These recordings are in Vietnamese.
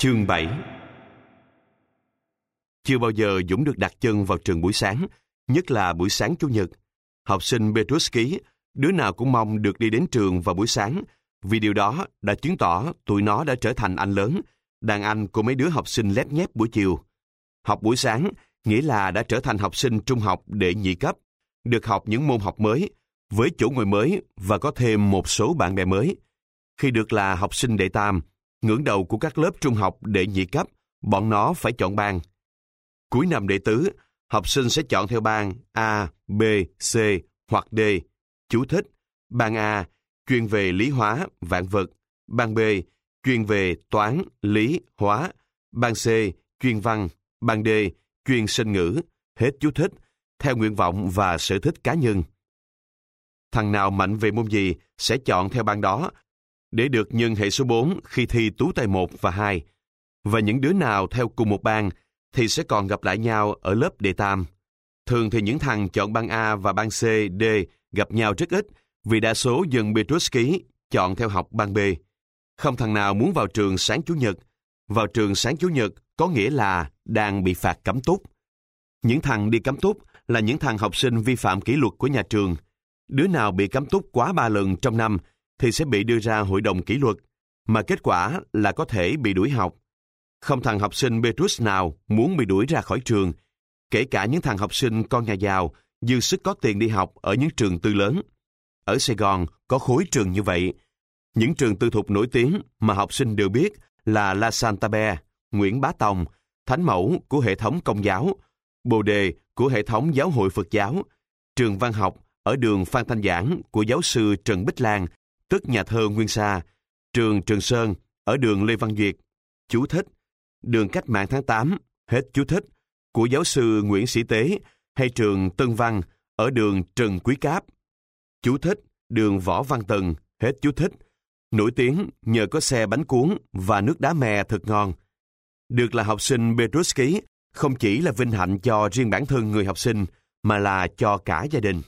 Chương 7 Chưa bao giờ Dũng được đặt chân vào trường buổi sáng, nhất là buổi sáng Chủ nhật. Học sinh Petruski, đứa nào cũng mong được đi đến trường vào buổi sáng, vì điều đó đã chứng tỏ tụi nó đã trở thành anh lớn, đàn anh của mấy đứa học sinh lép nhép buổi chiều. Học buổi sáng nghĩa là đã trở thành học sinh trung học đệ nhị cấp, được học những môn học mới, với chỗ ngồi mới và có thêm một số bạn bè mới. Khi được là học sinh đệ tam, ngưỡng đầu của các lớp trung học đệ nhị cấp, bọn nó phải chọn bang. Cuối năm đệ tứ, học sinh sẽ chọn theo bang A, B, C hoặc D. Chú thích, Bang A, chuyên về lý hóa, vạn vật. Bang B, chuyên về toán, lý, hóa. Bang C, chuyên văn. Bang D, chuyên sinh ngữ. Hết chú thích, theo nguyện vọng và sở thích cá nhân. Thằng nào mạnh về môn gì sẽ chọn theo bang đó để được nhân hệ số 4 khi thi tú tài 1 và 2. Và những đứa nào theo cùng một bang thì sẽ còn gặp lại nhau ở lớp đệ tam. Thường thì những thằng chọn bang A và bang C, D gặp nhau rất ít vì đa số dân Petruski chọn theo học bang B. Không thằng nào muốn vào trường sáng Chủ nhật. Vào trường sáng Chủ nhật có nghĩa là đang bị phạt cấm túc. Những thằng đi cấm túc là những thằng học sinh vi phạm kỷ luật của nhà trường. Đứa nào bị cấm túc quá ba lần trong năm thì sẽ bị đưa ra hội đồng kỷ luật, mà kết quả là có thể bị đuổi học. Không thằng học sinh Petrus nào muốn bị đuổi ra khỏi trường, kể cả những thằng học sinh con nhà giàu dư sức có tiền đi học ở những trường tư lớn. Ở Sài Gòn có khối trường như vậy. Những trường tư thục nổi tiếng mà học sinh đều biết là La Santabe, Nguyễn Bá Tòng, Thánh Mẫu của hệ thống công giáo, Bồ Đề của hệ thống giáo hội Phật giáo, trường văn học ở đường Phan Thanh Giảng của giáo sư Trần Bích Lan, tức nhà thơ Nguyên Sa, trường Trường Sơn ở đường Lê Văn Duyệt, chú thích, đường cách mạng tháng 8, hết chú thích, của giáo sư Nguyễn Sĩ Tế hay trường Tân Văn ở đường Trần Quý Cáp. Chú thích, đường Võ Văn Tần, hết chú thích, nổi tiếng nhờ có xe bánh cuốn và nước đá mè thật ngon. Được là học sinh Petruski không chỉ là vinh hạnh cho riêng bản thân người học sinh, mà là cho cả gia đình.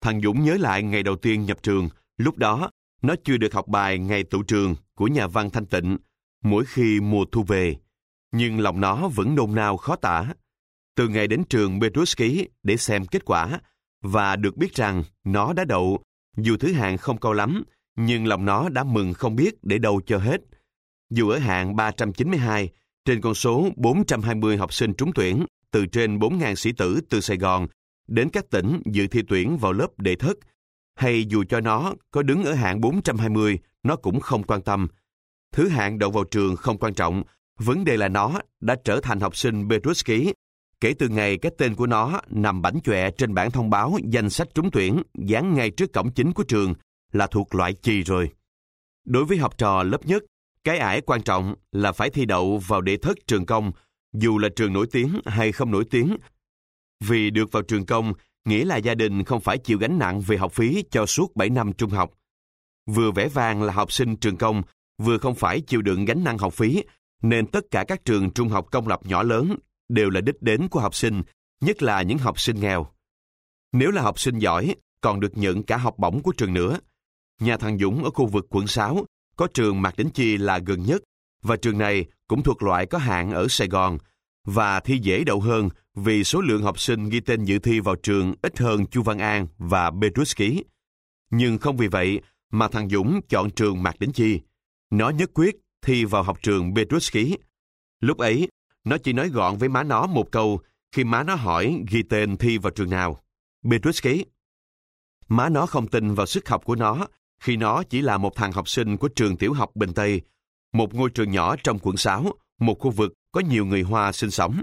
Thằng Dũng nhớ lại ngày đầu tiên nhập trường, lúc đó nó chưa được học bài ngày tụ trường của nhà văn Thanh Tịnh mỗi khi mùa thu về, nhưng lòng nó vẫn nôn nao khó tả. Từ ngày đến trường Petruski để xem kết quả và được biết rằng nó đã đậu, dù thứ hạng không cao lắm, nhưng lòng nó đã mừng không biết để đâu cho hết. Dù ở hạng 392, trên con số 420 học sinh trúng tuyển từ trên 4.000 sĩ tử từ Sài Gòn đến các tỉnh dự thi tuyển vào lớp đệ thất, hay dù cho nó có đứng ở hạng 420, nó cũng không quan tâm. Thứ hạng đậu vào trường không quan trọng, vấn đề là nó đã trở thành học sinh Petruski kể từ ngày cái tên của nó nằm bảnh chọe trên bảng thông báo danh sách trúng tuyển dán ngay trước cổng chính của trường là thuộc loại chì rồi. Đối với học trò lớp nhất, cái ải quan trọng là phải thi đậu vào đệ thất trường công, dù là trường nổi tiếng hay không nổi tiếng. Vì được vào trường công, nghĩa là gia đình không phải chịu gánh nặng về học phí cho suốt 7 năm trung học. Vừa vẻ vang là học sinh trường công, vừa không phải chịu đựng gánh nặng học phí, nên tất cả các trường trung học công lập nhỏ lớn đều là đích đến của học sinh, nhất là những học sinh nghèo. Nếu là học sinh giỏi, còn được nhận cả học bổng của trường nữa. Nhà thằng Dũng ở khu vực quận 6 có trường Mạc Đính Chi là gần nhất, và trường này cũng thuộc loại có hạng ở Sài Gòn, và thi dễ đậu hơn vì số lượng học sinh ghi tên dự thi vào trường ít hơn Chu Văn An và Petruski. Nhưng không vì vậy mà thằng Dũng chọn trường Mạc Đính Chi. Nó nhất quyết thi vào học trường Petruski. Lúc ấy, nó chỉ nói gọn với má nó một câu khi má nó hỏi ghi tên thi vào trường nào. Petruski. Má nó không tin vào sức học của nó khi nó chỉ là một thằng học sinh của trường tiểu học Bình Tây, một ngôi trường nhỏ trong quận 6, một khu vực có nhiều người Hoa sinh sống.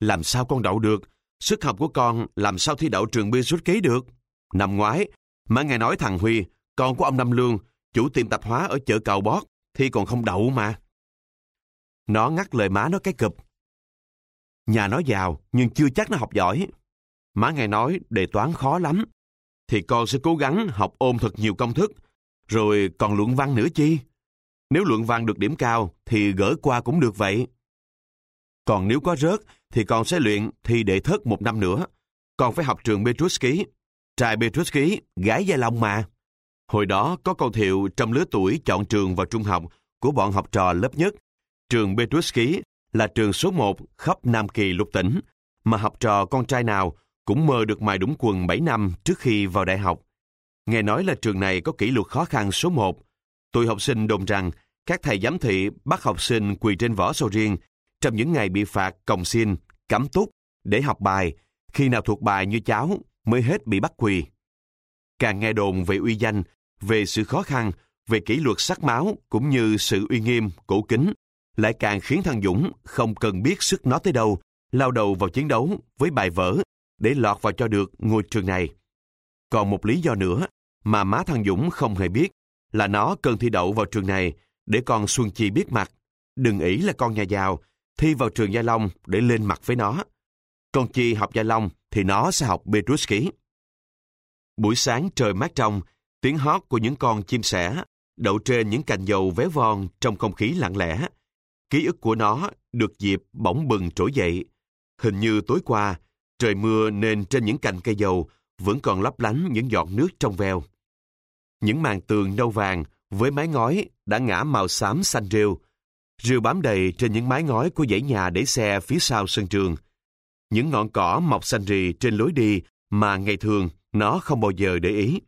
Làm sao con đậu được? Sức học của con làm sao thi đậu trường Petruski được? Năm ngoái, má nghe nói thằng Huy, con của ông Năm Lương, chủ tiệm tạp hóa ở chợ Cầu Bót, thi còn không đậu mà. Nó ngắt lời má nó cái cụp. Nhà nó giàu, nhưng chưa chắc nó học giỏi. Má nghe nói đề toán khó lắm. Thì con sẽ cố gắng học ôm thật nhiều công thức, rồi còn luận văn nữa chi. Nếu luận văn được điểm cao, thì gỡ qua cũng được vậy. Còn nếu có rớt, thì con sẽ luyện thi đệ thất một năm nữa. Con phải học trường Petruski. Trai Petruski, gái Gia Long mà. Hồi đó có câu thiệu trong lứa tuổi chọn trường vào trung học của bọn học trò lớp nhất Trường Petruski là trường số một khắp Nam Kỳ lục tỉnh, mà học trò con trai nào cũng mơ được mài đúng quần 7 năm trước khi vào đại học. Nghe nói là trường này có kỷ luật khó khăn số một. Tụi học sinh đồn rằng các thầy giám thị bắt học sinh quỳ trên vỏ sầu riêng trong những ngày bị phạt còng xin, cắm túc để học bài, khi nào thuộc bài như cháu mới hết bị bắt quỳ. Càng nghe đồn về uy danh, về sự khó khăn, về kỷ luật sắc máu cũng như sự uy nghiêm, cổ kính, lại càng khiến thằng Dũng không cần biết sức nó tới đâu, lao đầu vào chiến đấu với bài vở để lọt vào cho được ngôi trường này. Còn một lý do nữa mà má thằng Dũng không hề biết là nó cần thi đậu vào trường này để con Xuân Chi biết mặt. Đừng ý là con nhà giàu, thi vào trường Gia Long để lên mặt với nó. Con Chi học Gia Long thì nó sẽ học Petruski. Buổi sáng trời mát trong, tiếng hót của những con chim sẻ đậu trên những cành dầu vé von trong không khí lặng lẽ. Ký ức của nó được dịp bỗng bừng trỗi dậy. Hình như tối qua, trời mưa nên trên những cành cây dầu vẫn còn lấp lánh những giọt nước trong veo. Những màn tường nâu vàng với mái ngói đã ngã màu xám xanh rêu. Rêu bám đầy trên những mái ngói của dãy nhà để xe phía sau sân trường. Những ngọn cỏ mọc xanh rì trên lối đi mà ngày thường nó không bao giờ để ý.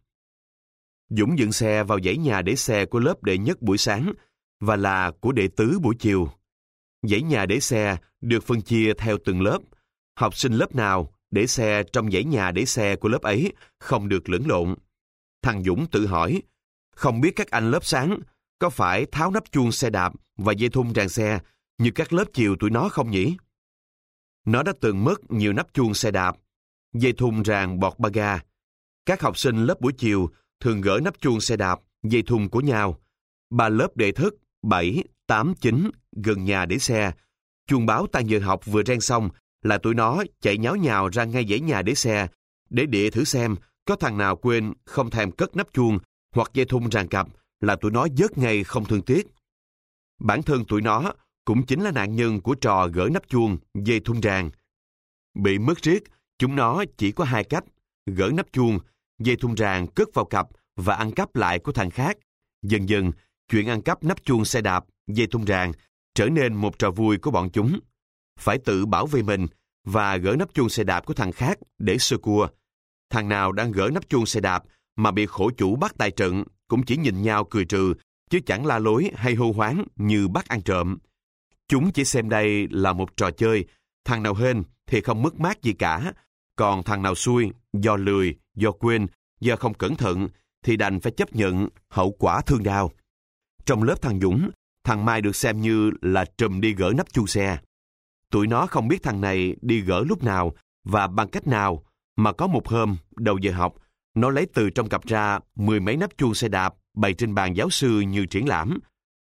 Dũng dựng xe vào dãy nhà để xe của lớp đệ nhất buổi sáng và là của đệ tứ buổi chiều. Dãy nhà để xe được phân chia theo từng lớp. Học sinh lớp nào để xe trong dãy nhà để xe của lớp ấy không được lẫn lộn. Thằng Dũng tự hỏi, không biết các anh lớp sáng có phải tháo nắp chuông xe đạp và dây thun ràng xe như các lớp chiều tụi nó không nhỉ? Nó đã từng mất nhiều nắp chuông xe đạp, dây thun ràng bọt ba ga. Các học sinh lớp buổi chiều thường gỡ nắp chuông xe đạp, dây thun của nhau. Ba lớp đệ thức, 7, 8, 9 gần nhà để xe. Chuông báo tan giờ học vừa rang xong là tụi nó chạy nháo nhào ra ngay dãy nhà để xe để địa thử xem có thằng nào quên không thèm cất nắp chuông hoặc dây thun ràng cặp là tụi nó dớt ngay không thương tiếc. Bản thân tụi nó cũng chính là nạn nhân của trò gỡ nắp chuông, dây thun ràng. Bị mất riết, chúng nó chỉ có hai cách, gỡ nắp chuông, dây thun ràng cất vào cặp và ăn cắp lại của thằng khác. Dần dần, chuyện ăn cắp nắp chuông xe đạp, dây thun ràng trở nên một trò vui của bọn chúng. Phải tự bảo vệ mình và gỡ nắp chuông xe đạp của thằng khác để sơ cua. Thằng nào đang gỡ nắp chuông xe đạp mà bị khổ chủ bắt tại trận cũng chỉ nhìn nhau cười trừ, chứ chẳng la lối hay hô hoáng như bắt ăn trộm. Chúng chỉ xem đây là một trò chơi, thằng nào hên thì không mất mát gì cả, còn thằng nào xui, do lười, do quên, do không cẩn thận thì đành phải chấp nhận hậu quả thương đau. Trong lớp thằng Dũng, thằng Mai được xem như là trùm đi gỡ nắp chu xe. Tụi nó không biết thằng này đi gỡ lúc nào và bằng cách nào mà có một hôm, đầu giờ học, nó lấy từ trong cặp ra mười mấy nắp chuông xe đạp bày trên bàn giáo sư như triển lãm,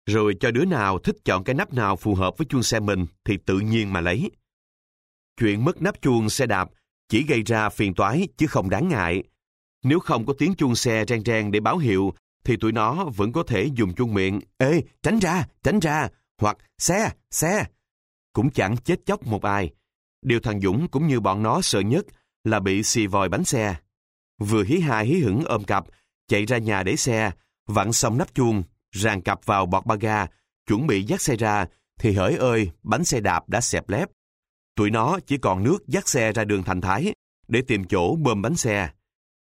rồi cho đứa nào thích chọn cái nắp nào phù hợp với chuông xe mình thì tự nhiên mà lấy. Chuyện mất nắp chuông xe đạp chỉ gây ra phiền toái chứ không đáng ngại. Nếu không có tiếng chuông xe reng reng để báo hiệu thì tụi nó vẫn có thể dùng chuông miệng Ê, tránh ra, tránh ra, hoặc xe, xe. Cũng chẳng chết chóc một ai. Điều thằng Dũng cũng như bọn nó sợ nhất là bị xì vòi bánh xe. Vừa hí hài hí hửng ôm cặp, chạy ra nhà để xe, vặn xong nắp chuông, ràng cặp vào bọt ba ga, chuẩn bị dắt xe ra, thì hỡi ơi, bánh xe đạp đã xẹp lép. Tụi nó chỉ còn nước dắt xe ra đường Thành Thái để tìm chỗ bơm bánh xe.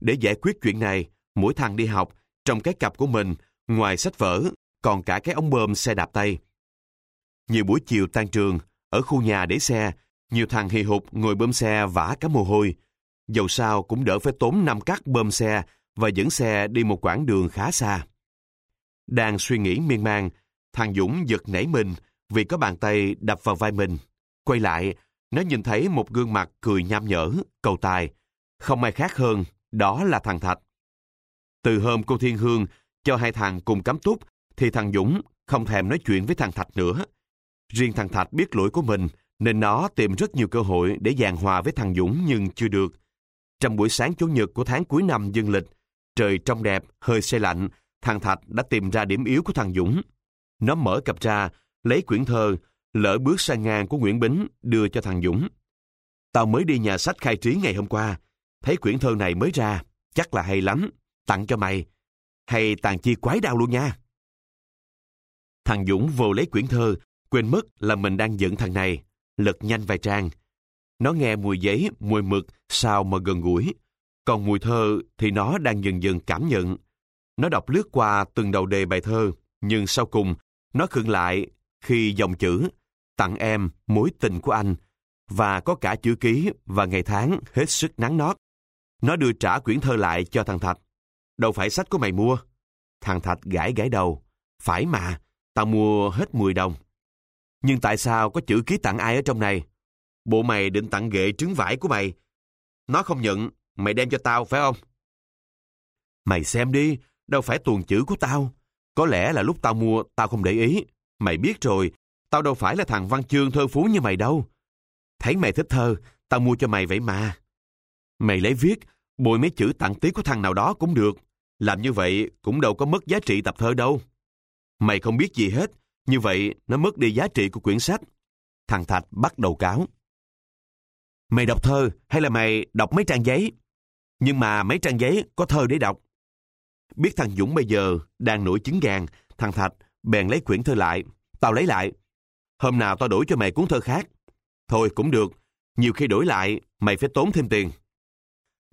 Để giải quyết chuyện này, mỗi thằng đi học, trong cái cặp của mình, ngoài sách vở, còn cả cái ống bơm xe đạp tay. Nhiều buổi chiều tan trường, ở khu nhà để xe, nhiều thằng hì hục ngồi bơm xe vả cả mồ hôi. Dầu sao cũng đỡ phải tốn năm cắt bơm xe và dẫn xe đi một quãng đường khá xa. Đang suy nghĩ miên man, thằng Dũng giật nảy mình vì có bàn tay đập vào vai mình. Quay lại, nó nhìn thấy một gương mặt cười nham nhở, cầu tài. Không ai khác hơn, đó là thằng Thạch. Từ hôm cô Thiên Hương cho hai thằng cùng cắm túc, thì thằng Dũng không thèm nói chuyện với thằng Thạch nữa. Riêng thằng Thạch biết lỗi của mình, nên nó tìm rất nhiều cơ hội để giàn hòa với thằng Dũng nhưng chưa được. Trong buổi sáng Chủ nhật của tháng cuối năm dương lịch, trời trong đẹp, hơi xe lạnh, thằng Thạch đã tìm ra điểm yếu của thằng Dũng. Nó mở cặp ra, lấy quyển thơ, lỡ bước sang ngang của Nguyễn Bính đưa cho thằng Dũng. Tao mới đi nhà sách khai trí ngày hôm qua, thấy quyển thơ này mới ra, chắc là hay lắm, tặng cho mày. Hay tàn chi quái đau luôn nha. Thằng Dũng vô lấy quyển thơ, quên mất là mình đang giận thằng này, lật nhanh vài trang. Nó nghe mùi giấy, mùi mực, sao mà gần gũi. Còn mùi thơ thì nó đang dần dần cảm nhận. Nó đọc lướt qua từng đầu đề bài thơ, nhưng sau cùng, nó khựng lại khi dòng chữ tặng em mối tình của anh và có cả chữ ký và ngày tháng hết sức nắng nót. Nó đưa trả quyển thơ lại cho thằng Thạch. Đâu phải sách của mày mua. Thằng Thạch gãi gãi đầu. Phải mà, tao mua hết 10 đồng. Nhưng tại sao có chữ ký tặng ai ở trong này? Bộ mày định tặng ghệ trứng vải của mày. Nó không nhận, mày đem cho tao phải không? Mày xem đi, đâu phải tuần chữ của tao. Có lẽ là lúc tao mua, tao không để ý. Mày biết rồi, tao đâu phải là thằng văn chương thơ phú như mày đâu. Thấy mày thích thơ, tao mua cho mày vậy mà. Mày lấy viết, bồi mấy chữ tặng tí của thằng nào đó cũng được. Làm như vậy cũng đâu có mất giá trị tập thơ đâu. Mày không biết gì hết, như vậy nó mất đi giá trị của quyển sách. Thằng Thạch bắt đầu cáo. Mày đọc thơ hay là mày đọc mấy trang giấy? Nhưng mà mấy trang giấy có thơ để đọc. Biết thằng Dũng bây giờ đang nổi chứng gàng, thằng Thạch bèn lấy quyển thơ lại. Tao lấy lại. Hôm nào tao đổi cho mày cuốn thơ khác. Thôi cũng được, nhiều khi đổi lại mày phải tốn thêm tiền.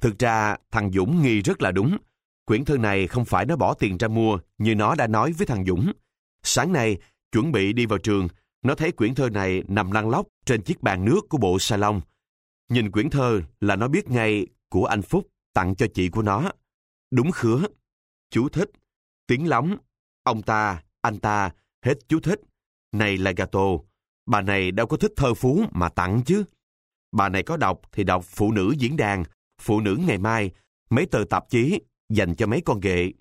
Thực ra thằng Dũng nghi rất là đúng. Quyển thơ này không phải nó bỏ tiền ra mua như nó đã nói với thằng Dũng. Sáng nay, chuẩn bị đi vào trường, nó thấy quyển thơ này nằm lăn lóc trên chiếc bàn nước của bộ salon. Nhìn quyển thơ là nó biết ngay của anh Phúc tặng cho chị của nó. Đúng khứa. Chú thích. Tiếng lóng. Ông ta, anh ta, hết chú thích. Này là gato. Bà này đâu có thích thơ phú mà tặng chứ. Bà này có đọc thì đọc Phụ nữ diễn đàn, Phụ nữ ngày mai, mấy tờ tạp chí dành cho mấy con ghệ.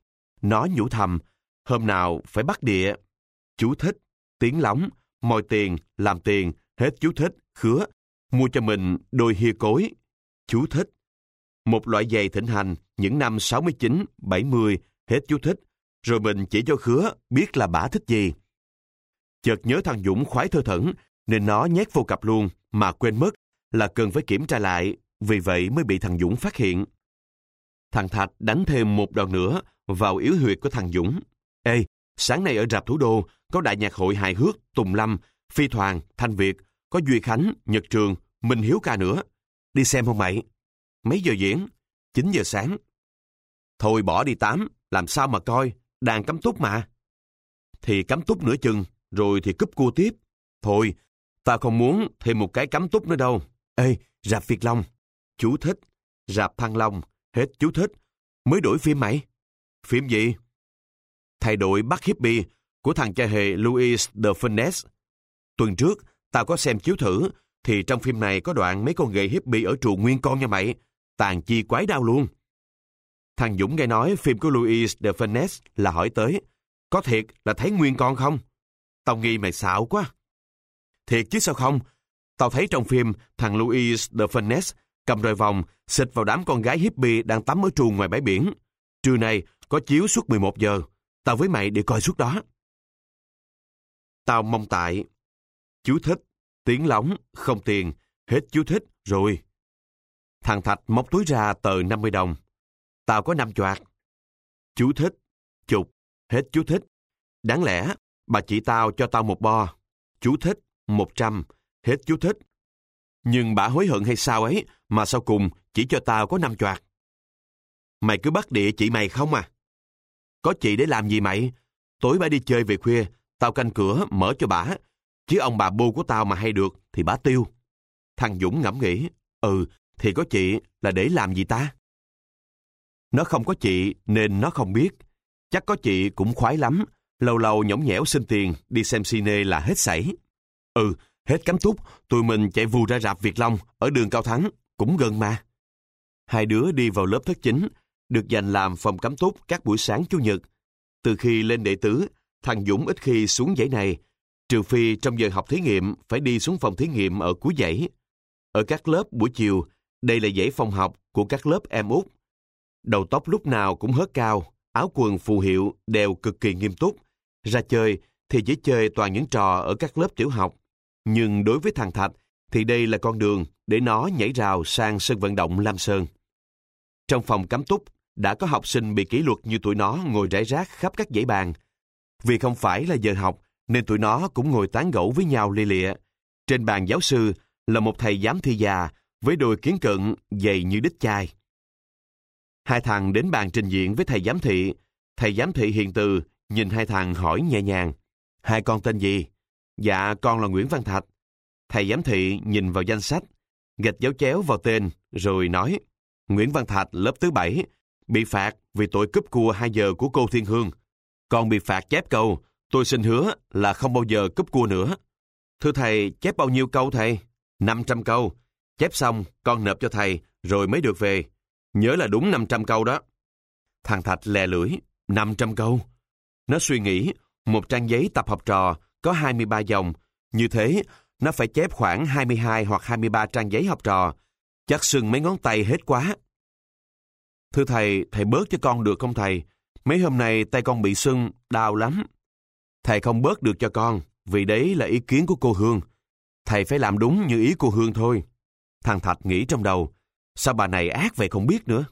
Nó nhủ thầm, hôm nào phải bắt địa. Chú thích, tiếng lóng, moi tiền, làm tiền, hết chú thích, khứa, mua cho mình đôi hia cối. Chú thích, một loại giày thịnh hành những năm 69, 70, hết chú thích, rồi mình chỉ cho khứa biết là bả thích gì. Chợt nhớ thằng Dũng khoái thơ thẩn, nên nó nhét vô cặp luôn, mà quên mất là cần phải kiểm tra lại, vì vậy mới bị thằng Dũng phát hiện. Thằng Thạch đánh thêm một đòn nữa vào yếu huyệt của thằng Dũng. Ê, sáng nay ở rạp thủ đô có đại nhạc hội hài hước Tùng Lâm, Phi Thoàn, Thanh Việt, có Duy Khánh, Nhật Trường, Minh Hiếu ca nữa. Đi xem không mày? Mấy giờ diễn? 9 giờ sáng. Thôi bỏ đi tám, làm sao mà coi, đàn cắm túc mà. Thì cắm túc nửa chừng, rồi thì cúp cua tiếp. Thôi, ta không muốn thêm một cái cắm túc nữa đâu. Ê, rạp Việt Long. Chú thích. Rạp Thăng Long. Hết chú thích. Mới đổi phim mày. Phim gì? Thay đổi bắt hippie của thằng cha hề Louis de Funès. Tuần trước, tao có xem chiếu thử, thì trong phim này có đoạn mấy con gầy hippie ở trụ nguyên con nha mày. Tàn chi quái đau luôn. Thằng Dũng nghe nói phim của Louis de Funès là hỏi tới, có thiệt là thấy nguyên con không? Tao nghi mày xạo quá. Thiệt chứ sao không? Tao thấy trong phim thằng Louis de Funès cầm roi vòng xịt vào đám con gái hippie đang tắm ở trù ngoài bãi biển. Trưa nay có chiếu suốt 11 giờ. Tao với mày đi coi suốt đó. Tao mong tại. Chú thích, tiếng lóng, không tiền, hết chú thích, rồi. Thằng Thạch móc túi ra tờ 50 đồng. Tao có năm choạc. Chú thích, chục, hết chú thích. Đáng lẽ, bà chị tao cho tao một bo. Chú thích, 100, hết chú thích. Nhưng bà hối hận hay sao ấy, mà sau cùng chỉ cho tao có năm choạc. Mày cứ bắt địa chị mày không à? Có chị để làm gì mày? Tối bà đi chơi về khuya, tao canh cửa mở cho bà. Chứ ông bà bô của tao mà hay được thì bà tiêu. Thằng Dũng ngẫm nghĩ, ừ, thì có chị là để làm gì ta? Nó không có chị nên nó không biết. Chắc có chị cũng khoái lắm, lâu lâu nhõng nhẽo xin tiền đi xem cine là hết sảy. Ừ, hết cắm túc, tụi mình chạy vù ra rạp Việt Long ở đường Cao Thắng, cũng gần mà. Hai đứa đi vào lớp thất chính, được dành làm phòng cắm túc các buổi sáng Chủ nhật. Từ khi lên đệ tứ, thằng Dũng ít khi xuống dãy này, trừ phi trong giờ học thí nghiệm phải đi xuống phòng thí nghiệm ở cuối dãy. Ở các lớp buổi chiều, đây là dãy phòng học của các lớp em út. Đầu tóc lúc nào cũng hớt cao, áo quần phù hiệu đều cực kỳ nghiêm túc. Ra chơi thì chỉ chơi toàn những trò ở các lớp tiểu học. Nhưng đối với thằng Thạch thì đây là con đường để nó nhảy rào sang sân vận động Lam Sơn. Trong phòng cắm túc, đã có học sinh bị kỷ luật như tụi nó ngồi rải rác khắp các dãy bàn. Vì không phải là giờ học, nên tụi nó cũng ngồi tán gẫu với nhau lia lịa. Trên bàn giáo sư là một thầy giám thi già với đôi kiến cận dày như đít chai. Hai thằng đến bàn trình diện với thầy giám thị. Thầy giám thị hiền từ nhìn hai thằng hỏi nhẹ nhàng. Hai con tên gì? Dạ, con là Nguyễn Văn Thạch. Thầy giám thị nhìn vào danh sách, gạch dấu chéo vào tên, rồi nói Nguyễn Văn Thạch lớp thứ bảy, bị phạt vì tội cướp cua 2 giờ của cô Thiên Hương. Còn bị phạt chép câu, tôi xin hứa là không bao giờ cướp cua nữa. Thưa thầy, chép bao nhiêu câu thầy? 500 câu. Chép xong, con nộp cho thầy, rồi mới được về. Nhớ là đúng 500 câu đó. Thằng Thạch lè lưỡi, 500 câu. Nó suy nghĩ, một trang giấy tập học trò có 23 dòng. Như thế, nó phải chép khoảng 22 hoặc 23 trang giấy học trò. Chắc sưng mấy ngón tay hết quá. Thưa thầy, thầy bớt cho con được không thầy? Mấy hôm nay tay con bị sưng, đau lắm. Thầy không bớt được cho con, vì đấy là ý kiến của cô Hương. Thầy phải làm đúng như ý cô Hương thôi. Thằng Thạch nghĩ trong đầu, sao bà này ác vậy không biết nữa.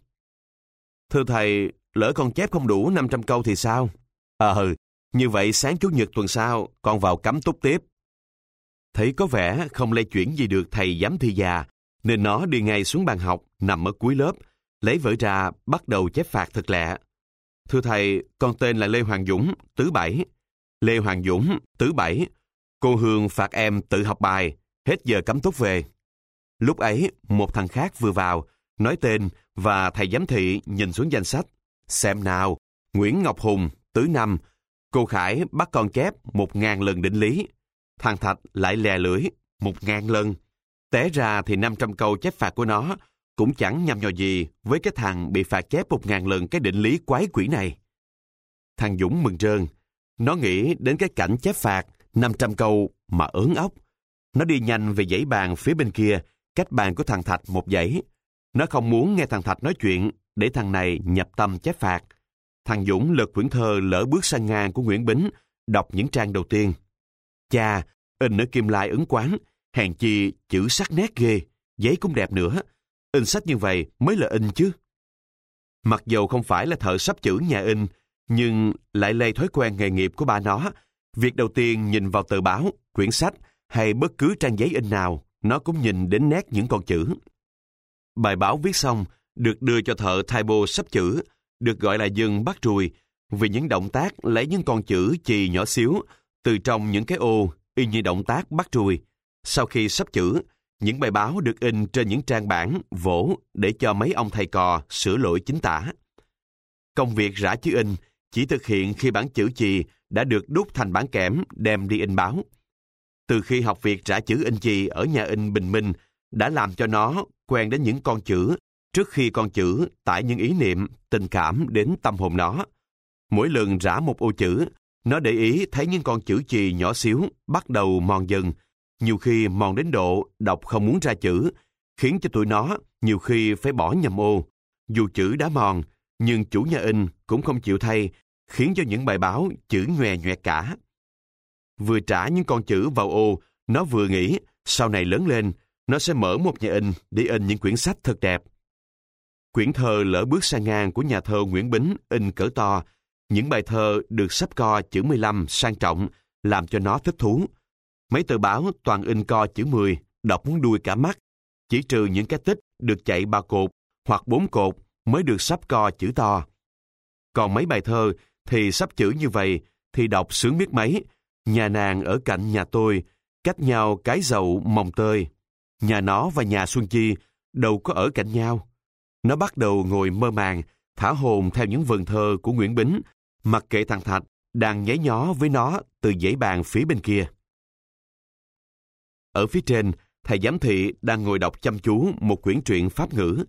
Thưa thầy, lỡ con chép không đủ 500 câu thì sao? Ờ, như vậy sáng Chủ nhật tuần sau, con vào cắm túc tiếp. Thấy có vẻ không lây chuyển gì được thầy giám thi già, nên nó đi ngay xuống bàn học, nằm ở cuối lớp, lấy vở ra, bắt đầu chép phạt thật lẹ. Thưa thầy, con tên là Lê Hoàng Dũng, tứ bảy. Lê Hoàng Dũng, tứ bảy. Cô Hương phạt em tự học bài, hết giờ cấm túc về. Lúc ấy, một thằng khác vừa vào, nói tên và thầy giám thị nhìn xuống danh sách. Xem nào, Nguyễn Ngọc Hùng, tứ năm. Cô Khải bắt con chép một ngàn lần định lý. Thằng Thạch lại lè lưỡi, một ngàn lần. Té ra thì 500 câu chép phạt của nó cũng chẳng nhầm nhò gì với cái thằng bị phạt chép một ngàn lần cái định lý quái quỷ này. Thằng Dũng mừng trơn, nó nghĩ đến cái cảnh chép phạt 500 câu mà ớn ốc. Nó đi nhanh về dãy bàn phía bên kia, cách bàn của thằng Thạch một dãy. Nó không muốn nghe thằng Thạch nói chuyện để thằng này nhập tâm chép phạt. Thằng Dũng lật quyển thơ lỡ bước sang ngang của Nguyễn Bính, đọc những trang đầu tiên. Cha, in ở kim lai ấn quán, hàng chi chữ sắc nét ghê, giấy cũng đẹp nữa. In sách như vậy mới là in chứ. Mặc dù không phải là thợ sắp chữ nhà in, nhưng lại lây thói quen nghề nghiệp của ba nó. Việc đầu tiên nhìn vào tờ báo, quyển sách hay bất cứ trang giấy in nào, nó cũng nhìn đến nét những con chữ. Bài báo viết xong, được đưa cho thợ typo sắp chữ, được gọi là dừng bắt ruồi, vì những động tác lấy những con chữ chì nhỏ xíu từ trong những cái ô y như động tác bắt ruồi. Sau khi sắp chữ, những bài báo được in trên những trang bản, vỗ để cho mấy ông thầy cò sửa lỗi chính tả. Công việc rã chữ in chỉ thực hiện khi bản chữ chì đã được đúc thành bản kẽm đem đi in báo. Từ khi học việc rã chữ in chì ở nhà in Bình Minh đã làm cho nó quen đến những con chữ trước khi con chữ tải những ý niệm, tình cảm đến tâm hồn nó. Mỗi lần rã một ô chữ, nó để ý thấy những con chữ chì nhỏ xíu bắt đầu mòn dần, nhiều khi mòn đến độ đọc không muốn ra chữ, khiến cho tụi nó nhiều khi phải bỏ nhầm ô. Dù chữ đã mòn, nhưng chủ nhà in cũng không chịu thay, khiến cho những bài báo chữ nhòe nhòe cả. Vừa trả những con chữ vào ô, nó vừa nghĩ sau này lớn lên, nó sẽ mở một nhà in để in những quyển sách thật đẹp. Quyển thơ lỡ bước sang ngang của nhà thơ Nguyễn Bính in cỡ to, những bài thơ được sắp co chữ 15 sang trọng, làm cho nó thích thú. Mấy tờ báo toàn in co chữ 10, đọc muốn đuôi cả mắt, chỉ trừ những cái tích được chạy ba cột hoặc bốn cột mới được sắp co chữ to. Còn mấy bài thơ thì sắp chữ như vậy thì đọc sướng biết mấy. Nhà nàng ở cạnh nhà tôi, cách nhau cái dầu mồng tơi. Nhà nó và nhà Xuân Chi đâu có ở cạnh nhau. Nó bắt đầu ngồi mơ màng, thả hồn theo những vần thơ của Nguyễn Bính, mặc kệ thằng Thạch đang nháy nhó với nó từ dãy bàn phía bên kia. Ở phía trên, thầy giám thị đang ngồi đọc chăm chú một quyển truyện Pháp ngữ.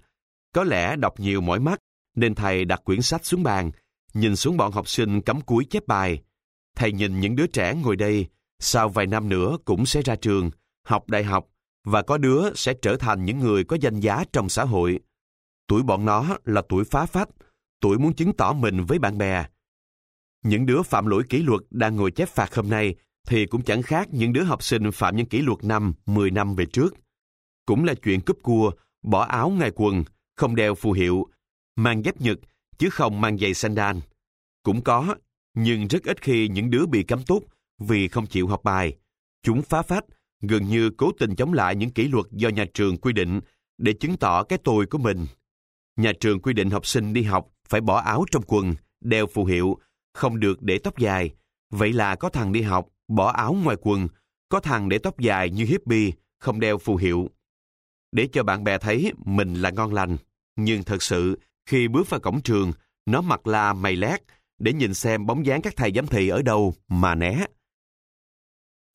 Có lẽ đọc nhiều mỏi mắt, nên thầy đặt quyển sách xuống bàn, nhìn xuống bọn học sinh cắm cúi chép bài. Thầy nhìn những đứa trẻ ngồi đây, sau vài năm nữa cũng sẽ ra trường, học đại học, và có đứa sẽ trở thành những người có danh giá trong xã hội. Tuổi bọn nó là tuổi phá phách, tuổi muốn chứng tỏ mình với bạn bè. Những đứa phạm lỗi kỷ luật đang ngồi chép phạt hôm nay thì cũng chẳng khác những đứa học sinh phạm những kỷ luật năm, 10 năm về trước. Cũng là chuyện cúp cua, bỏ áo ngoài quần, không đeo phù hiệu, mang dép nhật chứ không mang giày sandal. Cũng có, nhưng rất ít khi những đứa bị cấm túc vì không chịu học bài. Chúng phá phách, gần như cố tình chống lại những kỷ luật do nhà trường quy định để chứng tỏ cái tôi của mình. Nhà trường quy định học sinh đi học phải bỏ áo trong quần, đeo phù hiệu, không được để tóc dài. Vậy là có thằng đi học, bỏ áo ngoài quần, có thằng để tóc dài như hippie, không đeo phù hiệu. Để cho bạn bè thấy mình là ngon lành. Nhưng thật sự, khi bước vào cổng trường, nó mặc la mày lét để nhìn xem bóng dáng các thầy giám thị ở đâu mà né.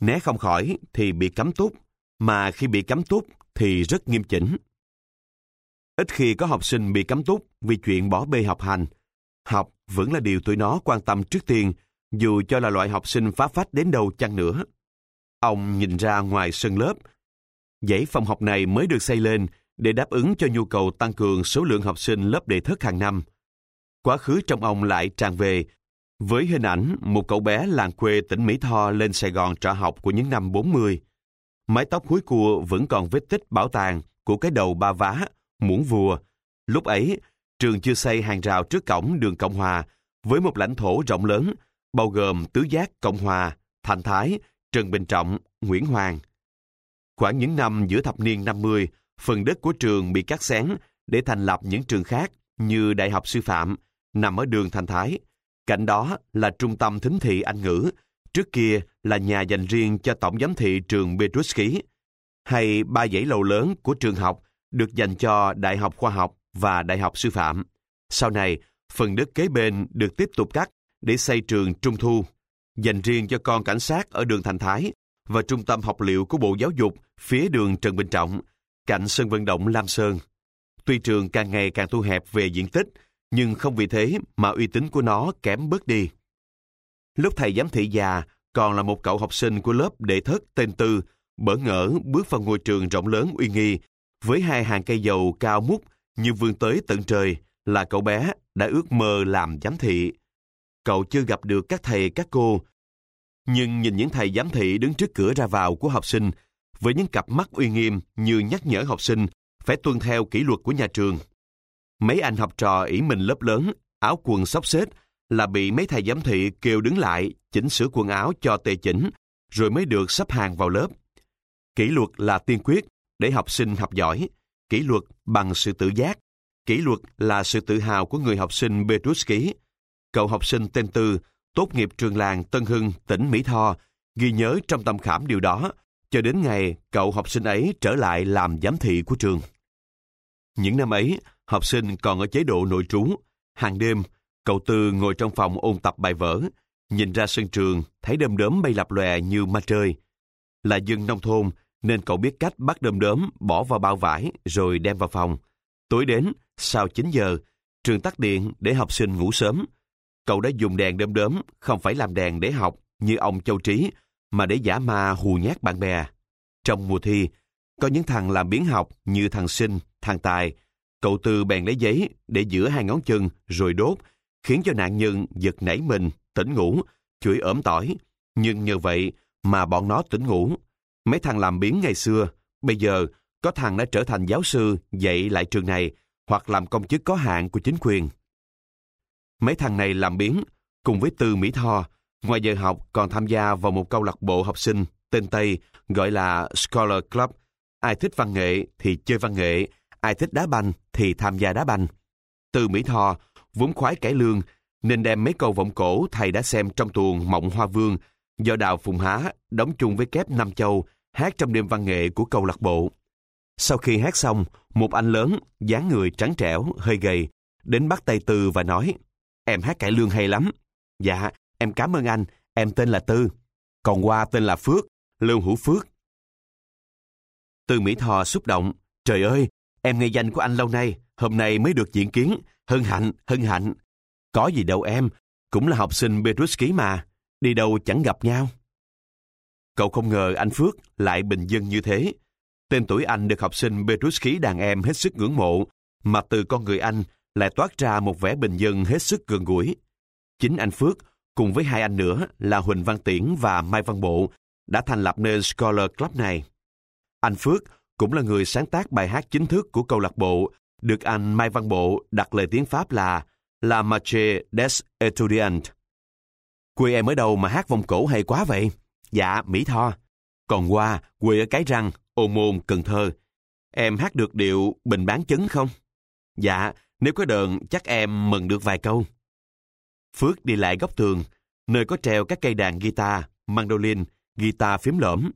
Né không khỏi thì bị cấm túc, mà khi bị cấm túc thì rất nghiêm chỉnh. Ít khi có học sinh bị cấm túc vì chuyện bỏ bê học hành. Học vẫn là điều tụi nó quan tâm trước tiên, dù cho là loại học sinh phá phách đến đâu chăng nữa. Ông nhìn ra ngoài sân lớp. Dãy phòng học này mới được xây lên để đáp ứng cho nhu cầu tăng cường số lượng học sinh lớp đệ thất hàng năm. Quá khứ trong ông lại tràn về với hình ảnh một cậu bé làng quê tỉnh Mỹ Tho lên Sài Gòn trọ học của những năm 40. Mái tóc húi cua vẫn còn vết tích bảo tàng của cái đầu ba vá, muỗng vùa. Lúc ấy, trường chưa xây hàng rào trước cổng đường Cộng Hòa với một lãnh thổ rộng lớn, bao gồm Tứ Giác Cộng Hòa, Thành Thái, Trần Bình Trọng, Nguyễn Hoàng. Khoảng những năm giữa thập niên 50, phần đất của trường bị cắt xén để thành lập những trường khác như Đại học Sư phạm, nằm ở đường Thành Thái. Cạnh đó là trung tâm thính thị Anh ngữ, trước kia là nhà dành riêng cho tổng giám thị trường Petruski, hay ba dãy lầu lớn của trường học được dành cho Đại học Khoa học và Đại học Sư phạm. Sau này, phần đất kế bên được tiếp tục cắt để xây trường Trung Thu, dành riêng cho con cảnh sát ở đường Thành Thái và trung tâm học liệu của Bộ Giáo dục phía đường Trần Bình Trọng, cạnh sân vận động Lam Sơn. Tuy trường càng ngày càng thu hẹp về diện tích, nhưng không vì thế mà uy tín của nó kém bớt đi. Lúc thầy giám thị già còn là một cậu học sinh của lớp đệ thất tên Tư, bỡ ngỡ bước vào ngôi trường rộng lớn uy nghi, với hai hàng cây dầu cao mút như vươn tới tận trời, là cậu bé đã ước mơ làm giám thị. Cậu chưa gặp được các thầy các cô, nhưng nhìn những thầy giám thị đứng trước cửa ra vào của học sinh với những cặp mắt uy nghiêm như nhắc nhở học sinh phải tuân theo kỷ luật của nhà trường. Mấy anh học trò ỷ mình lớp lớn, áo quần xốc xếch là bị mấy thầy giám thị kêu đứng lại, chỉnh sửa quần áo cho tề chỉnh, rồi mới được sắp hàng vào lớp. Kỷ luật là tiên quyết để học sinh học giỏi. Kỷ luật bằng sự tự giác. Kỷ luật là sự tự hào của người học sinh Petruski. Cậu học sinh tên Tư, tốt nghiệp trường làng Tân Hưng, tỉnh Mỹ Tho, ghi nhớ trong tâm khảm điều đó, cho đến ngày cậu học sinh ấy trở lại làm giám thị của trường. Những năm ấy, học sinh còn ở chế độ nội trú. Hàng đêm, cậu Tư ngồi trong phòng ôn tập bài vở, nhìn ra sân trường, thấy đom đóm bay lập lòe như ma trời. Là dân nông thôn, nên cậu biết cách bắt đom đóm bỏ vào bao vải rồi đem vào phòng. Tối đến, sau 9 giờ, trường tắt điện để học sinh ngủ sớm. Cậu đã dùng đèn đom đóm không phải làm đèn để học như ông Châu Trí, mà để giả ma hù nhát bạn bè. Trong mùa thi, có những thằng làm biến học như thằng Sinh, thằng Tài. Cậu Tư bèn lấy giấy để giữa hai ngón chân rồi đốt, khiến cho nạn nhân giật nảy mình, tỉnh ngủ, chửi ẩm tỏi. Nhưng nhờ vậy mà bọn nó tỉnh ngủ. Mấy thằng làm biến ngày xưa, bây giờ có thằng đã trở thành giáo sư dạy lại trường này hoặc làm công chức có hạn của chính quyền. Mấy thằng này làm biến, cùng với Tư Mỹ Tho, ngoài giờ học còn tham gia vào một câu lạc bộ học sinh tên Tây gọi là Scholar Club. Ai thích văn nghệ thì chơi văn nghệ, ai thích đá banh thì tham gia đá banh. Từ Mỹ Tho vốn khoái cải lương nên đem mấy câu vọng cổ thầy đã xem trong tuồng Mộng Hoa Vương do Đào Phùng Há đóng chung với kép Nam Châu hát trong đêm văn nghệ của câu lạc bộ. Sau khi hát xong, một anh lớn, dáng người trắng trẻo, hơi gầy, đến bắt tay Tư và nói, em hát cải lương hay lắm. Dạ, em cảm ơn anh, em tên là Tư. Còn qua tên là Phước, Lưu Hữu Phước. Tư Mỹ Thò xúc động, trời ơi, em nghe danh của anh lâu nay, hôm nay mới được diện kiến, hân hạnh, hân hạnh. Có gì đâu em, cũng là học sinh Petruski mà, đi đâu chẳng gặp nhau. Cậu không ngờ anh Phước lại bình dân như thế. Tên tuổi anh được học sinh Petruski đàn em hết sức ngưỡng mộ, mà từ con người anh lại toát ra một vẻ bình dân hết sức gần gũi. Chính anh Phước, cùng với hai anh nữa là Huỳnh Văn Tiễn và Mai Văn Bộ, đã thành lập nên Scholar Club này. Anh Phước cũng là người sáng tác bài hát chính thức của câu lạc bộ, được anh Mai Văn Bộ đặt lời tiếng Pháp là La Marche des Etudiants. Quê em ở đâu mà hát vòng cổ hay quá vậy? Dạ, Mỹ Tho. Còn qua, quê ở Cái Răng, Ô Môn, Cần Thơ. Em hát được điệu bình bán chấn không? Dạ, nếu có đợn chắc em mừng được vài câu. Phước đi lại góc tường, nơi có treo các cây đàn guitar, mandolin, guitar phím lõm.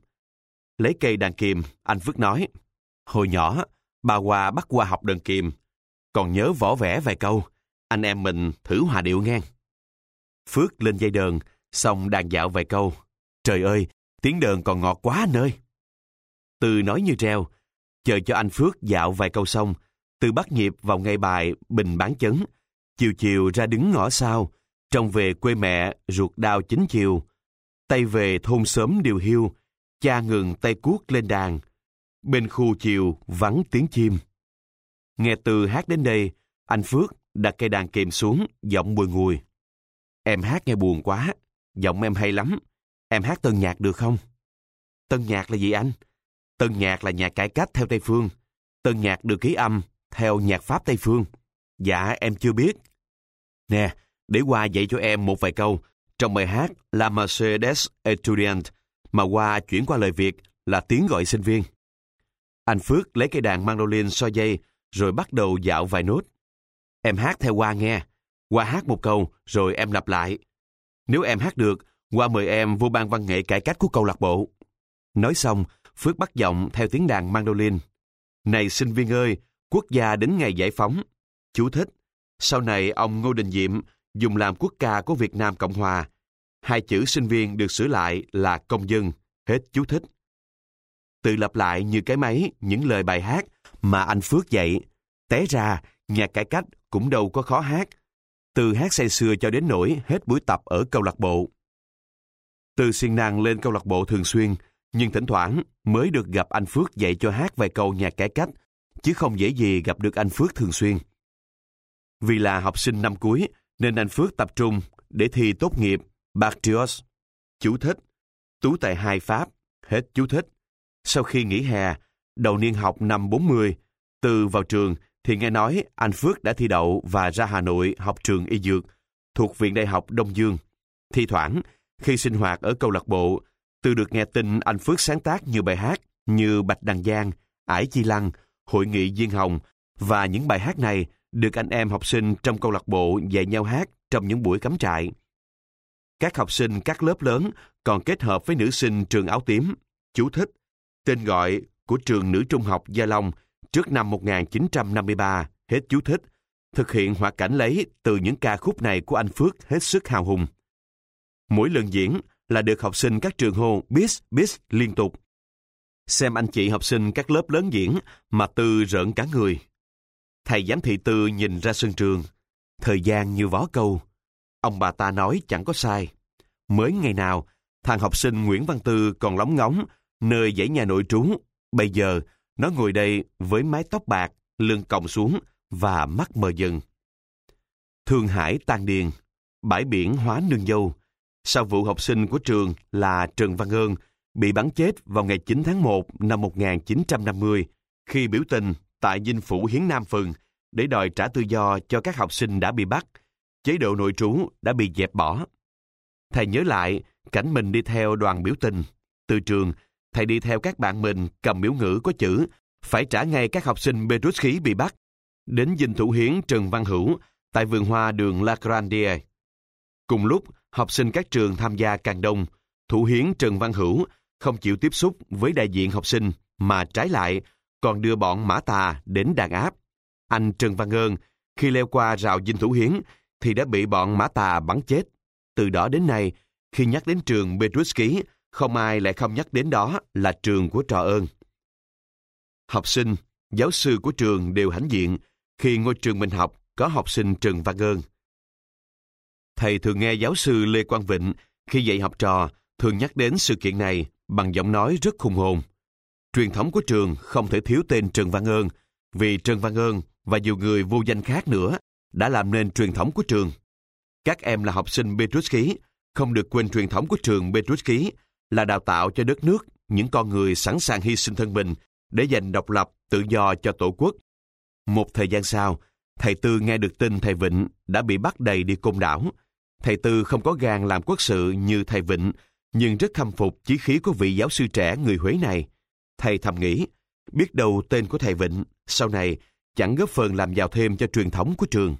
Lấy cây đàn kìm, anh Phước nói, hồi nhỏ, bà Hoa bắt qua học đàn kìm, còn nhớ võ vẽ vài câu, anh em mình thử hòa điệu ngang. Phước lên dây đờn, xong đàn dạo vài câu. Trời ơi, tiếng đờn còn ngọt quá anh ơi. Từ nói như treo, chờ cho anh Phước dạo vài câu xong, từ bắt nhịp vào ngay bài bình bán chấn, chiều chiều ra đứng ngõ sau, trong về quê mẹ ruột đau chính chiều, tay về thôn sớm điều hiu, cha ngừng tay cuốc lên đàn, bên khu chiều vắng tiếng chim. Nghe từ hát đến đây, anh Phước đặt cây đàn kìm xuống, giọng bùi ngùi. Em hát nghe buồn quá, giọng em hay lắm. Em hát tân nhạc được không? Tân nhạc là gì anh? Tân nhạc là nhạc cải cách theo Tây Phương. Tân nhạc được ký âm theo nhạc Pháp Tây Phương. Dạ, em chưa biết. Nè, để qua dạy cho em một vài câu trong bài hát La Mercedes Etudiant mà qua chuyển qua lời Việt là tiếng gọi sinh viên. Anh Phước lấy cây đàn mandolin so dây rồi bắt đầu dạo vài nốt. Em hát theo qua nghe. Qua hát một câu rồi em lặp lại. Nếu em hát được, qua mời em vô ban văn nghệ cải cách của câu lạc bộ. Nói xong, Phước bắt giọng theo tiếng đàn mandolin. Này sinh viên ơi, quốc gia đến ngày giải phóng. Chú thích. Sau này ông Ngô Đình Diệm dùng làm quốc ca của Việt Nam Cộng Hòa. Hai chữ sinh viên được sửa lại là công dân. Hết chú thích. Tự lặp lại như cái máy những lời bài hát mà anh Phước dạy. Té ra, nhạc cải cách cũng đâu có khó hát. Từ hát say xưa cho đến nổi hết buổi tập ở câu lạc bộ. Từ siêng năng lên câu lạc bộ thường xuyên, nhưng thỉnh thoảng mới được gặp anh Phước dạy cho hát vài câu nhạc cải cách, chứ không dễ gì gặp được anh Phước thường xuyên. Vì là học sinh năm cuối, nên anh Phước tập trung để thi tốt nghiệp Bactrios. Chú thích. Tú tài hai Pháp. Hết chú thích. Sau khi nghỉ hè, đầu niên học năm 40, từ vào trường thì nghe nói anh Phước đã thi đậu và ra Hà Nội học trường y dược thuộc Viện Đại học Đông Dương. Thi thoảng, khi sinh hoạt ở câu lạc bộ, từ được nghe tin anh Phước sáng tác nhiều bài hát như Bạch Đằng Giang, Ải Chi Lăng, Hội nghị Diên Hồng và những bài hát này được anh em học sinh trong câu lạc bộ dạy nhau hát trong những buổi cắm trại. Các học sinh các lớp lớn còn kết hợp với nữ sinh trường áo tím, chú thích, tên gọi của trường nữ trung học Gia Long trước năm 1953, hết chú thích, thực hiện hoạt cảnh lấy từ những ca khúc này của anh Phước hết sức hào hùng. Mỗi lần diễn là được học sinh các trường hô bis bis liên tục. Xem anh chị học sinh các lớp lớn diễn mà Tư rợn cả người. Thầy giám thị Tư nhìn ra sân trường. Thời gian như vó câu. Ông bà ta nói chẳng có sai. Mới ngày nào, thằng học sinh Nguyễn Văn Tư còn lóng ngóng nơi dãy nhà nội trú. Bây giờ, nó ngồi đây với mái tóc bạc, lưng còng xuống và mắt mờ dần. Thương Hải tan điền, bãi biển hóa nương dâu. Sau vụ học sinh của trường là Trần Văn Ơn bị bắn chết vào ngày 9 tháng 1 năm 1950 khi biểu tình tại dinh phủ Hiến Nam Phường để đòi trả tự do cho các học sinh đã bị bắt. Chế độ nội trú đã bị dẹp bỏ. Thầy nhớ lại cảnh mình đi theo đoàn biểu tình. Từ trường, thầy đi theo các bạn mình cầm biểu ngữ có chữ phải trả ngay các học sinh Belarus khí bị bắt. Đến dinh thủ hiến Trần Văn Hữu tại vườn hoa đường La Grandie. Cùng lúc, học sinh các trường tham gia càng đông, thủ hiến Trần Văn Hữu không chịu tiếp xúc với đại diện học sinh mà trái lại còn đưa bọn mã tà đến đàn áp. Anh Trần Văn ngân khi leo qua rào dinh thủ hiến, thì đã bị bọn mã tà bắn chết. Từ đó đến nay, khi nhắc đến trường Petruski, không ai lại không nhắc đến đó là trường của trò ơn. Học sinh, giáo sư của trường đều hãnh diện khi ngôi trường mình học có học sinh Trần Văn ngân Thầy thường nghe giáo sư Lê Quang Vịnh khi dạy học trò thường nhắc đến sự kiện này bằng giọng nói rất hùng hồn. Truyền thống của trường không thể thiếu tên Trần Văn Ơn, vì Trần Văn Ơn và nhiều người vô danh khác nữa đã làm nên truyền thống của trường. Các em là học sinh Petruski, không được quên truyền thống của trường Petruski là đào tạo cho đất nước những con người sẵn sàng hy sinh thân mình để giành độc lập, tự do cho Tổ quốc. Một thời gian sau, thầy Tư nghe được tin thầy Vịnh đã bị bắt đầy đi côn đảo. Thầy Tư không có gan làm quốc sự như thầy Vịnh, nhưng rất khâm phục chí khí của vị giáo sư trẻ người Huế này. Thầy thầm nghĩ, biết đâu tên của thầy Vịnh sau này chẳng góp phần làm giàu thêm cho truyền thống của trường.